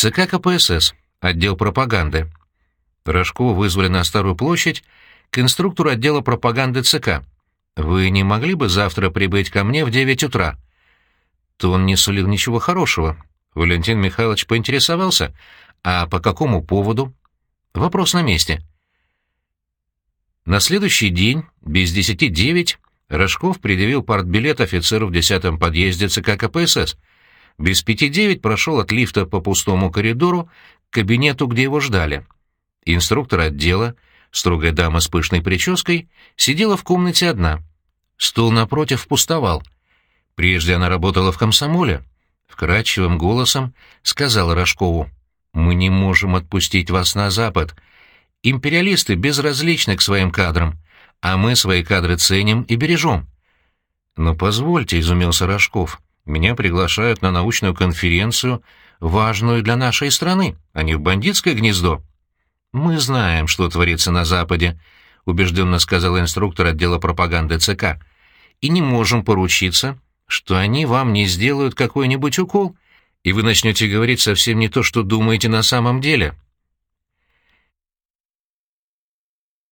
ЦК КПСС, отдел пропаганды. Рожкова вызвали на Старую площадь к инструктору отдела пропаганды ЦК. «Вы не могли бы завтра прибыть ко мне в девять утра?» То он не сулил ничего хорошего. Валентин Михайлович поинтересовался, а по какому поводу? Вопрос на месте. На следующий день, без десяти девять, Рожков предъявил партбилет офицеру в десятом подъезде ЦК КПСС. Без пяти девять прошел от лифта по пустому коридору к кабинету, где его ждали. Инструктор отдела, строгая дама с пышной прической, сидела в комнате одна. Стул напротив пустовал. Прежде она работала в комсомоле. Вкрадчивым голосом сказала Рожкову, «Мы не можем отпустить вас на Запад. Империалисты безразличны к своим кадрам, а мы свои кадры ценим и бережем». «Но позвольте», — изумился Рожков, — «меня приглашают на научную конференцию, важную для нашей страны, а не в бандитское гнездо». «Мы знаем, что творится на Западе», — убежденно сказал инструктор отдела пропаганды ЦК, «и не можем поручиться, что они вам не сделают какой-нибудь укол, и вы начнете говорить совсем не то, что думаете на самом деле».